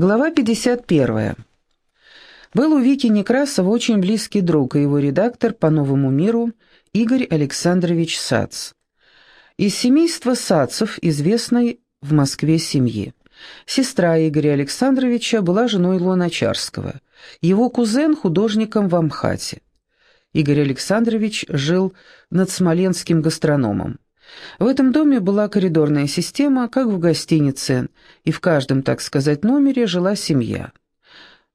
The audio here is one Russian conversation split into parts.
Глава 51. Был у Вики Некрасова очень близкий друг и его редактор по «Новому миру» Игорь Александрович Сац. Из семейства Сацев, известной в Москве семьи. Сестра Игоря Александровича была женой Луначарского, его кузен – художником в Амхате. Игорь Александрович жил над смоленским гастрономом. В этом доме была коридорная система, как в гостинице, и в каждом, так сказать, номере жила семья.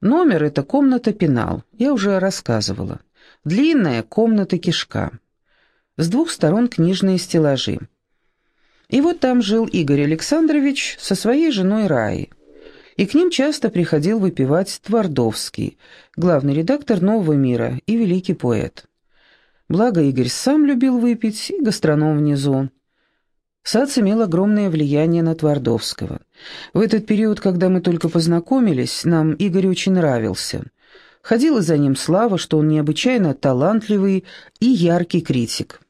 Номер — это комната-пенал, я уже рассказывала. Длинная комната-кишка. С двух сторон книжные стеллажи. И вот там жил Игорь Александрович со своей женой Раей. И к ним часто приходил выпивать Твардовский, главный редактор «Нового мира» и великий поэт. Благо Игорь сам любил выпить, и гастроном внизу. Сац имел огромное влияние на Твардовского. В этот период, когда мы только познакомились, нам Игорь очень нравился. Ходила за ним слава, что он необычайно талантливый и яркий критик.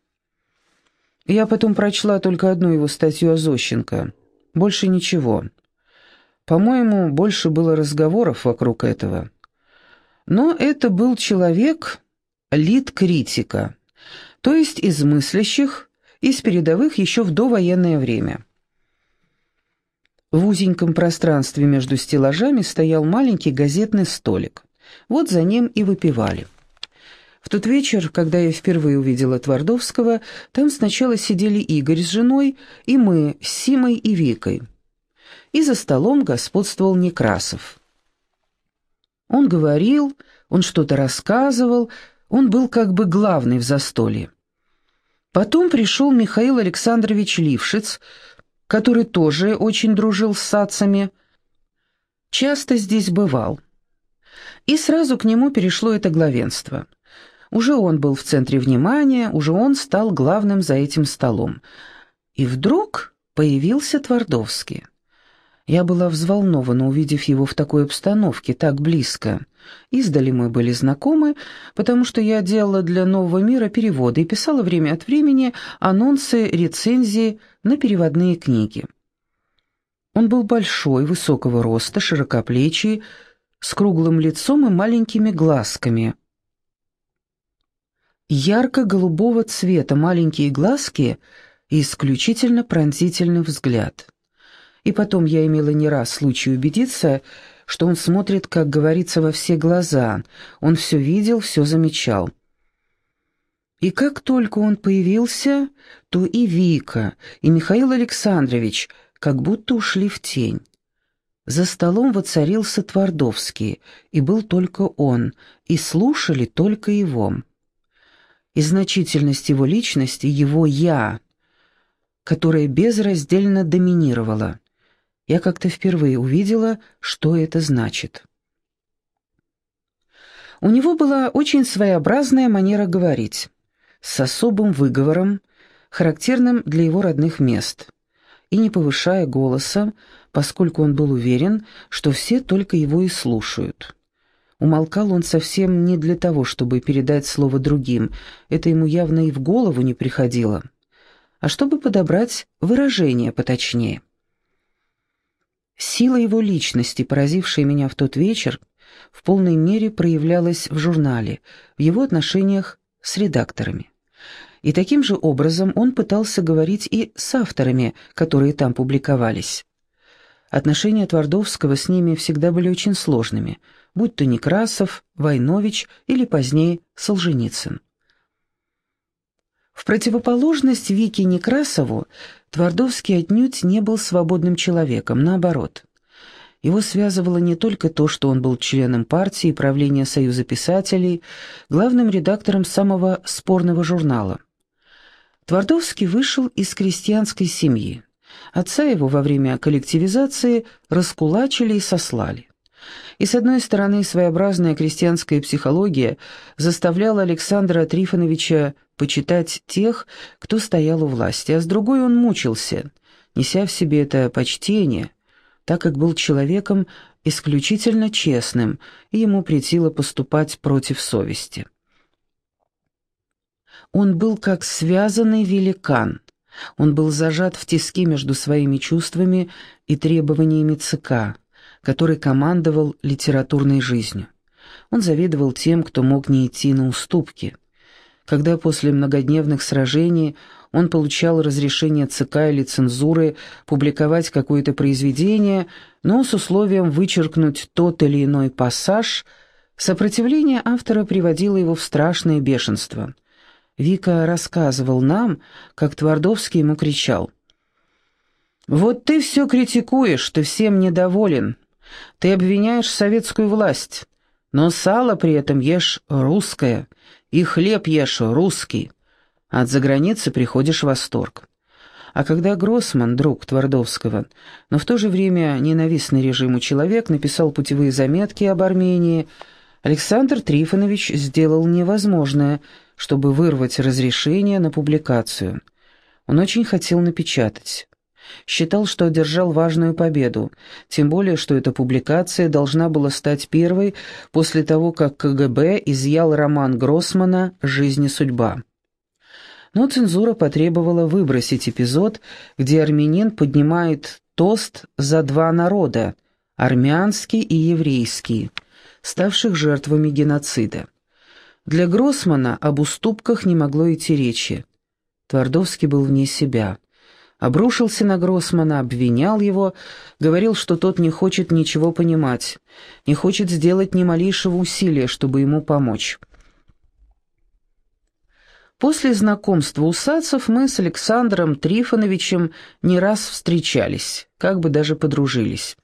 Я потом прочла только одну его статью о Зощенко. Больше ничего. По-моему, больше было разговоров вокруг этого. Но это был человек, лид-критика, то есть из мыслящих, из передовых еще в довоенное время. В узеньком пространстве между стеллажами стоял маленький газетный столик. Вот за ним и выпивали. В тот вечер, когда я впервые увидела Твардовского, там сначала сидели Игорь с женой и мы с Симой и Викой. И за столом господствовал Некрасов. Он говорил, он что-то рассказывал, он был как бы главный в застолье. Потом пришел Михаил Александрович Лившиц, который тоже очень дружил с садцами, часто здесь бывал. И сразу к нему перешло это главенство. Уже он был в центре внимания, уже он стал главным за этим столом. И вдруг появился Твардовский. Я была взволнована, увидев его в такой обстановке, так близко. Издали мы были знакомы, потому что я делала для «Нового мира» переводы и писала время от времени анонсы, рецензии на переводные книги. Он был большой, высокого роста, широкоплечий, с круглым лицом и маленькими глазками. Ярко-голубого цвета маленькие глазки и исключительно пронзительный взгляд. И потом я имела не раз случай убедиться, что он смотрит, как говорится, во все глаза. Он все видел, все замечал. И как только он появился, то и Вика, и Михаил Александрович как будто ушли в тень. За столом воцарился Твардовский, и был только он, и слушали только его. И значительность его личности, его «я», которая безраздельно доминировала я как-то впервые увидела, что это значит. У него была очень своеобразная манера говорить, с особым выговором, характерным для его родных мест, и не повышая голоса, поскольку он был уверен, что все только его и слушают. Умолкал он совсем не для того, чтобы передать слово другим, это ему явно и в голову не приходило, а чтобы подобрать выражение поточнее. Сила его личности, поразившая меня в тот вечер, в полной мере проявлялась в журнале, в его отношениях с редакторами. И таким же образом он пытался говорить и с авторами, которые там публиковались. Отношения Твардовского с ними всегда были очень сложными, будь то Некрасов, Войнович или позднее Солженицын. В противоположность Вике Некрасову Твардовский отнюдь не был свободным человеком, наоборот. Его связывало не только то, что он был членом партии и правления Союза писателей, главным редактором самого спорного журнала. Твардовский вышел из крестьянской семьи. Отца его во время коллективизации раскулачили и сослали. И с одной стороны, своеобразная крестьянская психология заставляла Александра Трифоновича почитать тех, кто стоял у власти, а с другой он мучился, неся в себе это почтение, так как был человеком исключительно честным, и ему претило поступать против совести. Он был как связанный великан, он был зажат в тиски между своими чувствами и требованиями ЦК, который командовал литературной жизнью. Он завидовал тем, кто мог не идти на уступки. Когда после многодневных сражений он получал разрешение ЦК или цензуры публиковать какое-то произведение, но с условием вычеркнуть тот или иной пассаж, сопротивление автора приводило его в страшное бешенство. Вика рассказывал нам, как Твардовский ему кричал. «Вот ты все критикуешь, ты всем недоволен. Ты обвиняешь советскую власть, но сало при этом ешь русское, и хлеб ешь русский. От заграницы приходишь в восторг. А когда Гроссман, друг Твардовского, но в то же время ненавистный режиму человек, написал путевые заметки об Армении, Александр Трифонович сделал невозможное, чтобы вырвать разрешение на публикацию. Он очень хотел напечатать. Считал, что одержал важную победу, тем более, что эта публикация должна была стать первой после того, как КГБ изъял роман Гроссмана «Жизнь и судьба». Но цензура потребовала выбросить эпизод, где армянин поднимает тост за два народа – армянский и еврейский, ставших жертвами геноцида. Для Гроссмана об уступках не могло идти речи. Твардовский был вне себя. Обрушился на Гроссмана, обвинял его, говорил, что тот не хочет ничего понимать, не хочет сделать ни малейшего усилия, чтобы ему помочь. После знакомства у Сацев мы с Александром Трифоновичем не раз встречались, как бы даже подружились.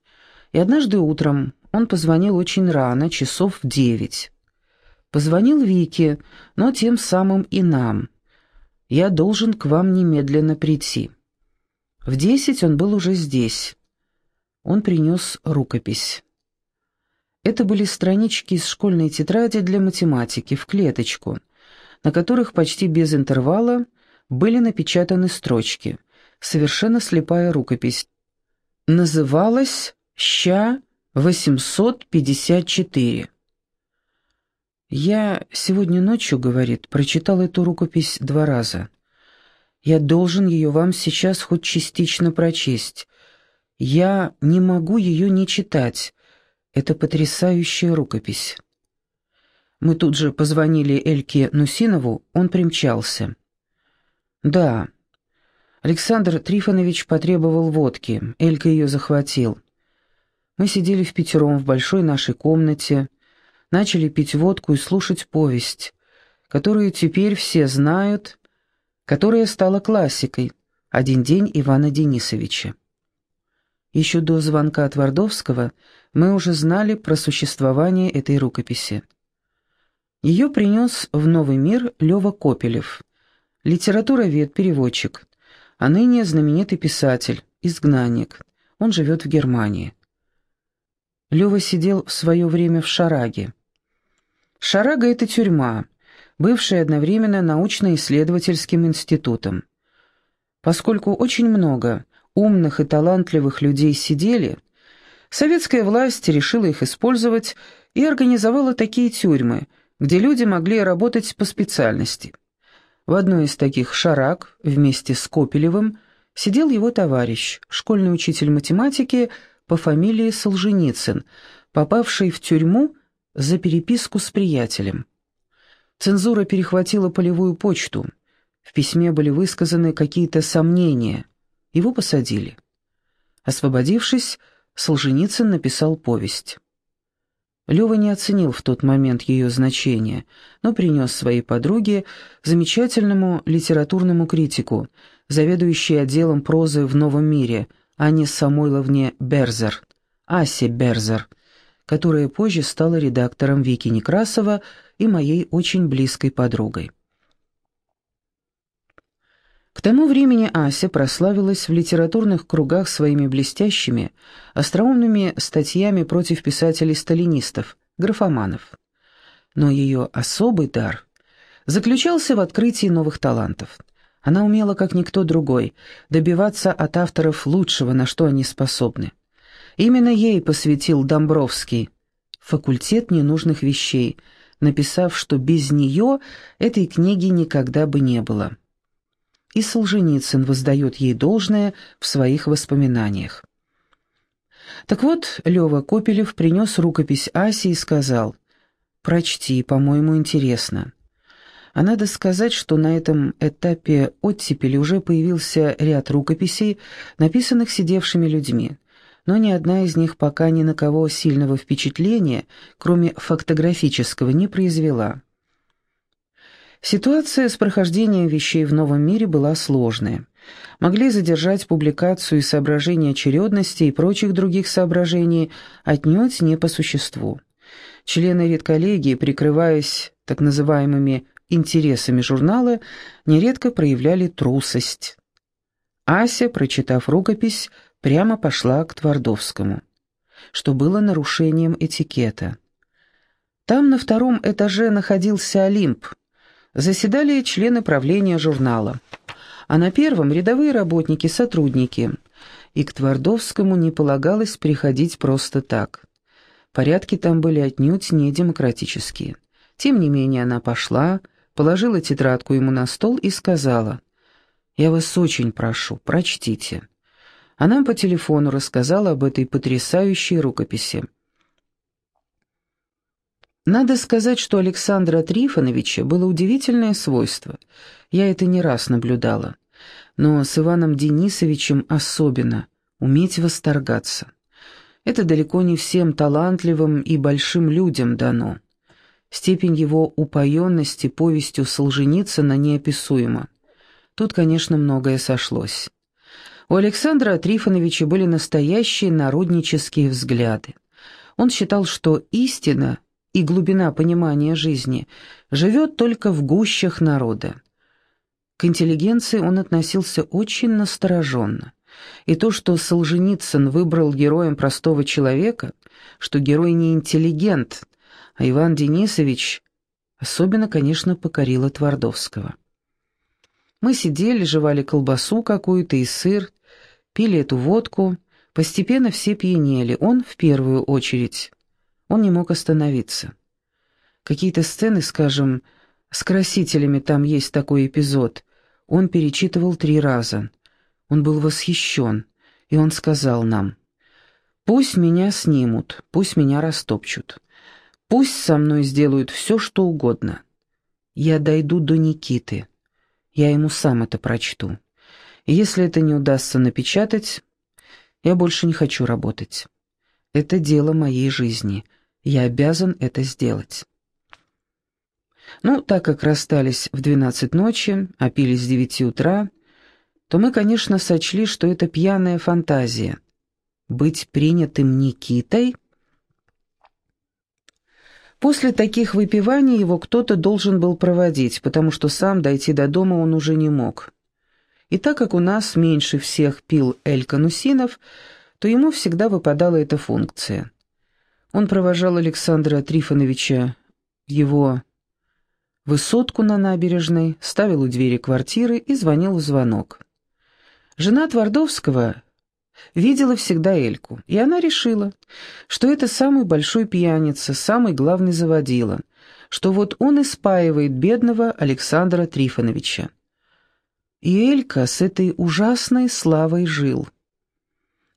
И однажды утром он позвонил очень рано, часов в девять. Позвонил Вике, но тем самым и нам. «Я должен к вам немедленно прийти». В десять он был уже здесь. Он принес рукопись. Это были странички из школьной тетради для математики в клеточку — на которых почти без интервала были напечатаны строчки. Совершенно слепая рукопись. Называлась «Ща-854». «Я сегодня ночью, — говорит, — прочитал эту рукопись два раза. Я должен ее вам сейчас хоть частично прочесть. Я не могу ее не читать. Это потрясающая рукопись». Мы тут же позвонили Эльке Нусинову, он примчался. «Да». Александр Трифонович потребовал водки, Элька ее захватил. Мы сидели в пятером в большой нашей комнате, начали пить водку и слушать повесть, которую теперь все знают, которая стала классикой «Один день Ивана Денисовича». Еще до звонка Твардовского мы уже знали про существование этой рукописи. Ее принес в новый мир Лева Копелев, литературовед, переводчик, а ныне знаменитый писатель, изгнанник. Он живет в Германии. Лева сидел в свое время в Шараге. Шарага — это тюрьма, бывшая одновременно научно-исследовательским институтом. Поскольку очень много умных и талантливых людей сидели, советская власть решила их использовать и организовала такие тюрьмы — где люди могли работать по специальности. В одной из таких шарак вместе с Копелевым сидел его товарищ, школьный учитель математики по фамилии Солженицын, попавший в тюрьму за переписку с приятелем. Цензура перехватила полевую почту. В письме были высказаны какие-то сомнения. Его посадили. Освободившись, Солженицын написал повесть. Лёва не оценил в тот момент ее значение, но принес своей подруге, замечательному литературному критику, заведующей отделом прозы в «Новом мире», Анне Самойловне Берзер, Асе Берзер, которая позже стала редактором Вики Некрасова и моей очень близкой подругой. К тому времени Ася прославилась в литературных кругах своими блестящими, остроумными статьями против писателей-сталинистов, графоманов. Но ее особый дар заключался в открытии новых талантов. Она умела, как никто другой, добиваться от авторов лучшего, на что они способны. Именно ей посвятил Домбровский «Факультет ненужных вещей», написав, что без нее этой книги никогда бы не было и Солженицын воздает ей должное в своих воспоминаниях. Так вот, Лёва Копелев принес рукопись Асе и сказал, «Прочти, по-моему, интересно». А надо сказать, что на этом этапе оттепели уже появился ряд рукописей, написанных сидевшими людьми, но ни одна из них пока ни на кого сильного впечатления, кроме фактографического, не произвела. Ситуация с прохождением вещей в новом мире была сложная. Могли задержать публикацию и соображения очередности и прочих других соображений отнюдь не по существу. Члены редколлегии, прикрываясь так называемыми интересами журнала, нередко проявляли трусость. Ася, прочитав рукопись, прямо пошла к Твардовскому, что было нарушением этикета. Там на втором этаже находился Олимп. Заседали члены правления журнала. А на первом — рядовые работники, сотрудники. И к Твардовскому не полагалось приходить просто так. Порядки там были отнюдь не демократические. Тем не менее она пошла, положила тетрадку ему на стол и сказала, «Я вас очень прошу, прочтите». Она по телефону рассказала об этой потрясающей рукописи. Надо сказать, что Александра Трифоновича было удивительное свойство. Я это не раз наблюдала. Но с Иваном Денисовичем особенно — уметь восторгаться. Это далеко не всем талантливым и большим людям дано. Степень его упоенности повестью Солженицына неописуема. Тут, конечно, многое сошлось. У Александра Трифоновича были настоящие народнические взгляды. Он считал, что истина и глубина понимания жизни живет только в гущах народа. К интеллигенции он относился очень настороженно. И то, что Солженицын выбрал героем простого человека, что герой не интеллигент, а Иван Денисович особенно, конечно, покорила Твардовского. Мы сидели, жевали колбасу какую-то и сыр, пили эту водку, постепенно все пьянели, он в первую очередь. Он не мог остановиться. Какие-то сцены, скажем, с красителями там есть такой эпизод, он перечитывал три раза. Он был восхищен, и он сказал нам, «Пусть меня снимут, пусть меня растопчут». Пусть со мной сделают все, что угодно. Я дойду до Никиты. Я ему сам это прочту. Если это не удастся напечатать, я больше не хочу работать. Это дело моей жизни. Я обязан это сделать. Ну, так как расстались в двенадцать ночи, а пили с девяти утра, то мы, конечно, сочли, что это пьяная фантазия. Быть принятым Никитой — После таких выпиваний его кто-то должен был проводить, потому что сам дойти до дома он уже не мог. И так как у нас меньше всех пил Эль Канусинов, то ему всегда выпадала эта функция. Он провожал Александра Трифоновича в его высотку на набережной, ставил у двери квартиры и звонил в звонок. Жена Твардовского видела всегда Эльку, и она решила, что это самый большой пьяница, самый главный заводила, что вот он и спаивает бедного Александра Трифоновича. И Элька с этой ужасной славой жил.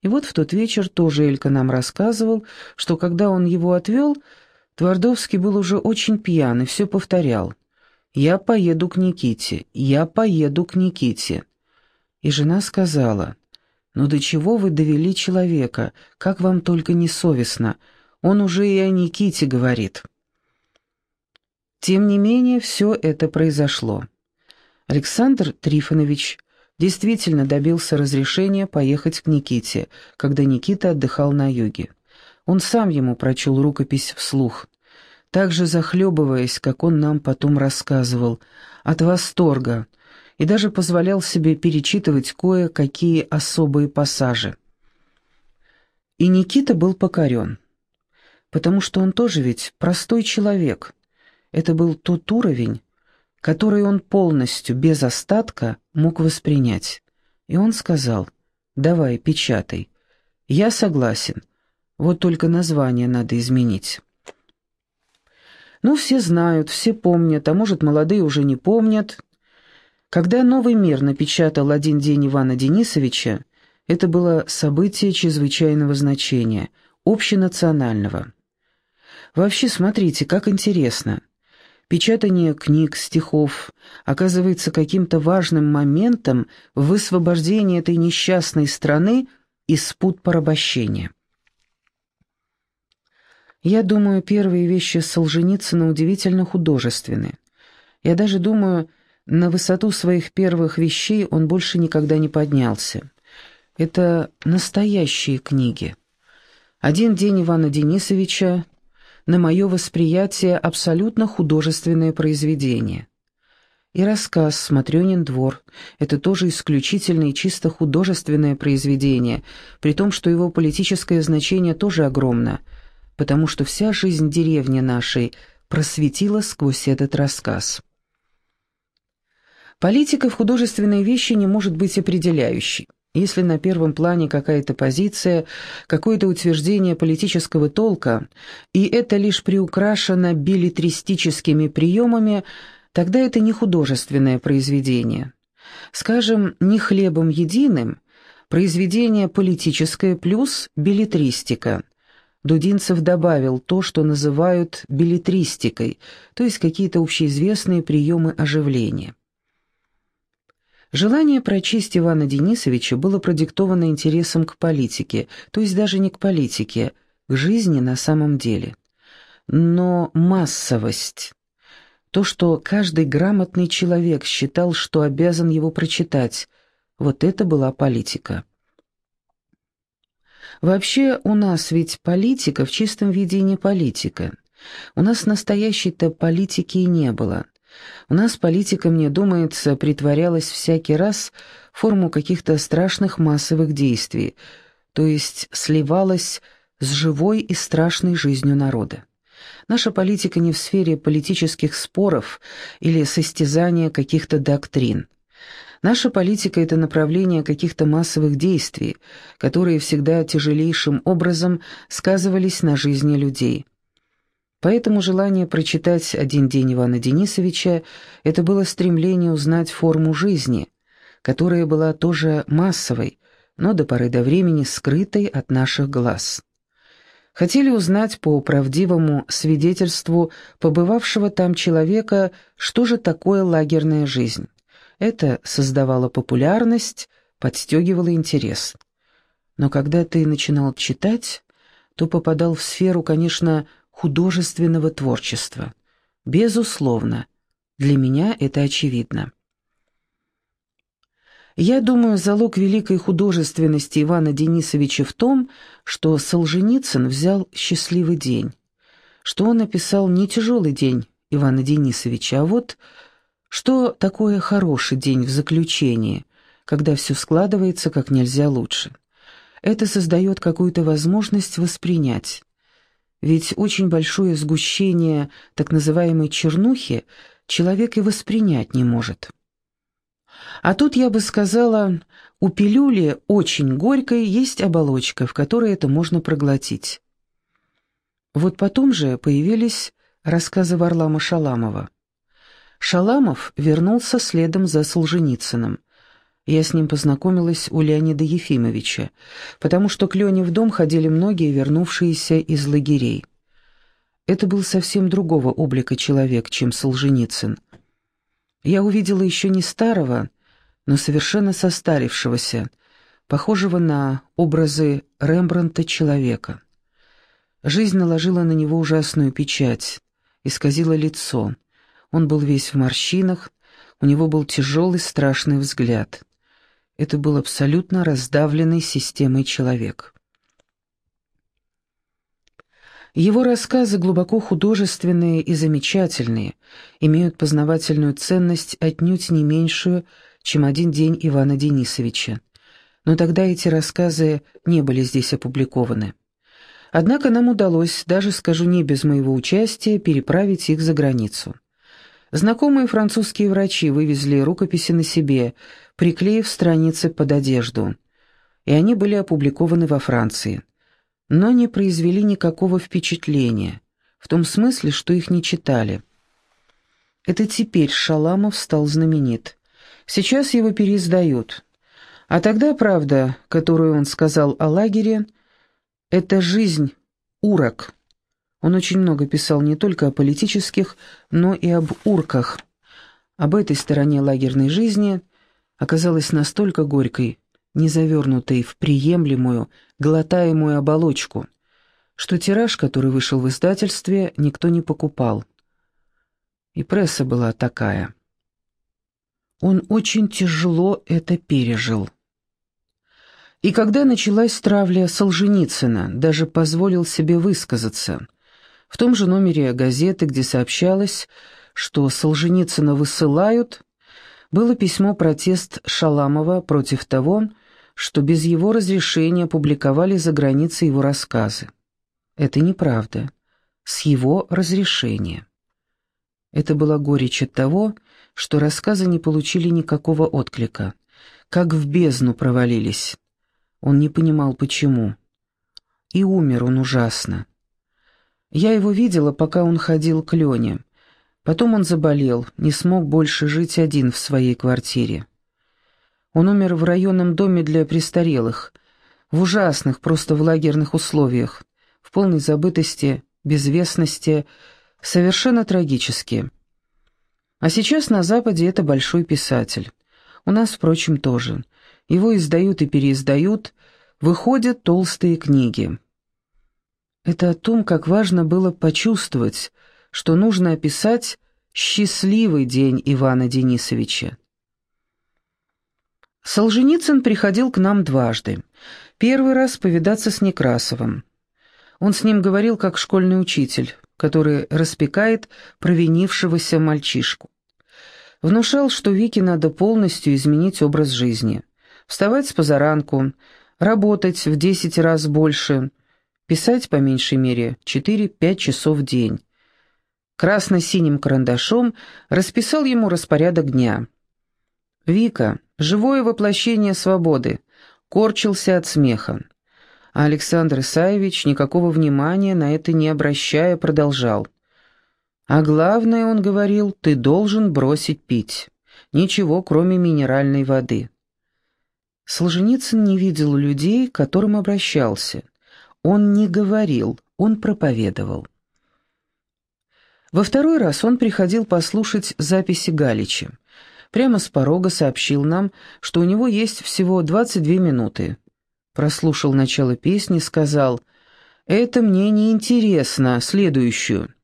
И вот в тот вечер тоже Элька нам рассказывал, что когда он его отвел, Твардовский был уже очень пьян и все повторял. «Я поеду к Никите, я поеду к Никите». И жена сказала, «Но до чего вы довели человека? Как вам только не совестно? Он уже и о Никите говорит». Тем не менее, все это произошло. Александр Трифонович действительно добился разрешения поехать к Никите, когда Никита отдыхал на юге. Он сам ему прочел рукопись вслух, также захлебываясь, как он нам потом рассказывал, от восторга – и даже позволял себе перечитывать кое-какие особые пассажи. И Никита был покорен, потому что он тоже ведь простой человек. Это был тот уровень, который он полностью, без остатка, мог воспринять. И он сказал, «Давай, печатай. Я согласен. Вот только название надо изменить». Ну, все знают, все помнят, а может, молодые уже не помнят, когда «Новый мир» напечатал «Один день Ивана Денисовича», Это было событие чрезвычайного значения, общенационального. Вообще, смотрите, как интересно. Печатание книг, стихов оказывается каким-то важным моментом в высвобождении этой несчастной страны из пут порабощения. Я думаю, первые вещи Солженицына удивительно художественны. Я даже думаю, на высоту своих первых вещей он больше никогда не поднялся. Это настоящие книги. «Один день Ивана Денисовича» на мое восприятие абсолютно художественное произведение. И рассказ «Смотренин двор» — это тоже исключительно и чисто художественное произведение, при том, что его политическое значение тоже огромно, потому что вся жизнь деревни нашей просветила сквозь этот рассказ. Политика в художественной вещи не может быть определяющей. Если на первом плане какая-то позиция, какое-то утверждение политического толка, и это лишь приукрашено билетристическими приемами, тогда это не художественное произведение. Скажем, не хлебом единым, произведение политическое плюс билетристика. Дудинцев добавил то, что называют билетристикой, то есть какие-то общеизвестные приемы оживления. Желание прочесть Ивана Денисовича было продиктовано интересом к политике, то есть даже не к политике, к жизни на самом деле. Но массовость, то, что каждый грамотный человек считал, что обязан его прочитать, вот это была политика. Вообще у нас ведь политика в чистом виде не политика. У нас настоящей-то политики и не было. У нас политика, мне думается, притворялась всякий раз в форму каких-то страшных массовых действий, то есть сливалась с живой и страшной жизнью народа. Наша политика не в сфере политических споров или состязания каких-то доктрин. Наша политика – это направление каких-то массовых действий, которые всегда тяжелейшим образом сказывались на жизни людей. Поэтому желание прочитать «Один день Ивана Денисовича» — это было стремление узнать форму жизни, которая была тоже массовой, но до поры до времени скрытой от наших глаз. Хотели узнать по правдивому свидетельству побывавшего там человека, что же такое лагерная жизнь. Это создавало популярность, подстегивало интерес. Но когда ты начинал читать, то попадал в сферу, конечно, художественного творчества. Безусловно, для меня это очевидно. Я думаю, залог великой художественности Ивана Денисовича в том, что Солженицын взял счастливый день, что он написал не тяжелый день Ивана Денисовича, а вот что такое хороший день в заключении, когда все складывается как нельзя лучше. Это создает какую-то возможность воспринять. Ведь очень большое сгущение так называемой чернухи человек и воспринять не может. А тут я бы сказала, у пилюли очень горькой есть оболочка, в которой это можно проглотить. Вот потом же появились рассказы Варлама Шаламова. Шаламов вернулся следом за Солженицыным – я с ним познакомилась у Леонида Ефимовича, потому что к Лене в дом ходили многие, вернувшиеся из лагерей. Это был совсем другого облика человек, чем Солженицын. Я увидела еще не старого, но совершенно состарившегося, похожего на образы Рембрандта человека. Жизнь наложила на него ужасную печать, исказила лицо. Он был весь в морщинах, у него был тяжелый страшный взгляд. Это был абсолютно раздавленный системой человек. Его рассказы глубоко художественные и замечательные, имеют познавательную ценность отнюдь не меньшую, чем «Один день Ивана Денисовича». Но тогда эти рассказы не были здесь опубликованы. Однако нам удалось, даже скажу не без моего участия, переправить их за границу. Знакомые французские врачи вывезли рукописи на себе, приклеив страницы под одежду, и они были опубликованы во Франции, но не произвели никакого впечатления, в том смысле, что их не читали. Это теперь Шаламов стал знаменит. Сейчас его переиздают. А тогда правда, которую он сказал о лагере, это жизнь, урок. Он очень много писал не только о политических, но и об урках. Об этой стороне лагерной жизни оказалась настолько горькой, не завернутой в приемлемую, глотаемую оболочку, что тираж, который вышел в издательстве, никто не покупал. И пресса была такая. Он очень тяжело это пережил. И когда началась травля Солженицына, даже позволил себе высказаться. В том же номере газеты, где сообщалось, что Солженицына высылают, было письмо-протест Шаламова против того, что без его разрешения публиковали за границей его рассказы. Это неправда. С его разрешения. Это была горечь от того, что рассказы не получили никакого отклика, как в бездну провалились. Он не понимал, почему. И умер он ужасно. Я его видела, пока он ходил к Лене. Потом он заболел, не смог больше жить один в своей квартире. Он умер в районном доме для престарелых, в ужасных, просто в лагерных условиях, в полной забытости, безвестности, совершенно трагически. А сейчас на Западе это большой писатель. У нас, впрочем, тоже. Его издают и переиздают, выходят толстые книги. Это о том, как важно было почувствовать, что нужно описать счастливый день Ивана Денисовича. Солженицын приходил к нам дважды. Первый раз повидаться с Некрасовым. Он с ним говорил как школьный учитель, который распекает провинившегося мальчишку. Внушал, что Вике надо полностью изменить образ жизни. Вставать с позаранку, работать в десять раз больше, писать по меньшей мере 4-5 часов в день. Красно-синим карандашом расписал ему распорядок дня. Вика, живое воплощение свободы, корчился от смеха. А Александр Исаевич, никакого внимания на это не обращая, продолжал. «А главное, он говорил, ты должен бросить пить. Ничего, кроме минеральной воды». Солженицын не видел людей, к которым обращался. Он не говорил, он проповедовал. Во второй раз он приходил послушать записи Галича. Прямо с порога сообщил нам, что у него есть всего 22 минуты, прослушал начало песни, сказал «Это мне не интересно, следующую».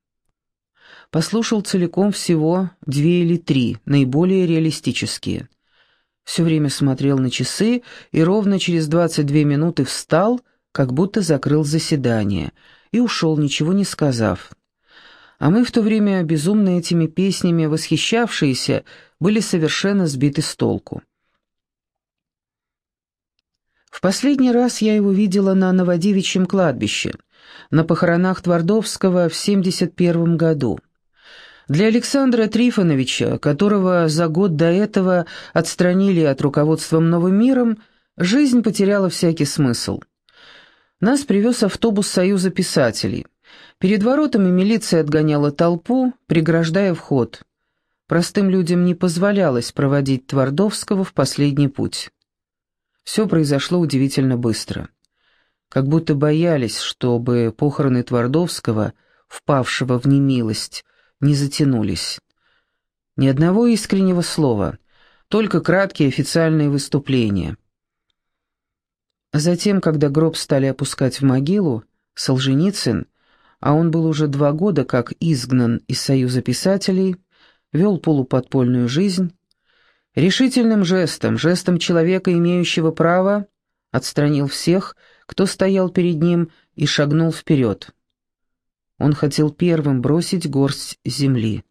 Послушал целиком всего две или три, наиболее реалистические. Все время смотрел на часы и ровно через 22 минуты встал, как будто закрыл заседание, и ушел, ничего не сказав. А мы в то время, безумно этими песнями восхищавшиеся, были совершенно сбиты с толку. В последний раз я его видела на Новодевичьем кладбище, на похоронах Твардовского в 71 году. Для Александра Трифоновича, которого за год до этого отстранили от руководства Новым миром, жизнь потеряла всякий смысл. Нас привез автобус Союза писателей. Перед воротами милиция отгоняла толпу, преграждая вход. Простым людям не позволялось проводить Твардовского в последний путь. Все произошло удивительно быстро. Как будто боялись, чтобы похороны Твардовского, впавшего в немилость, не затянулись. Ни одного искреннего слова, только краткие официальные выступления. Затем, когда гроб стали опускать в могилу, Солженицын, а он был уже два года как изгнан из Союза писателей, вел полуподпольную жизнь, Решительным жестом, жестом человека, имеющего право, отстранил всех, кто стоял перед ним, и шагнул вперед. Он хотел первым бросить горсть земли.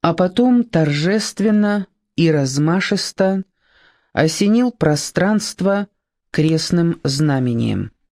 А потом торжественно и размашисто осенил пространство крестным знамением.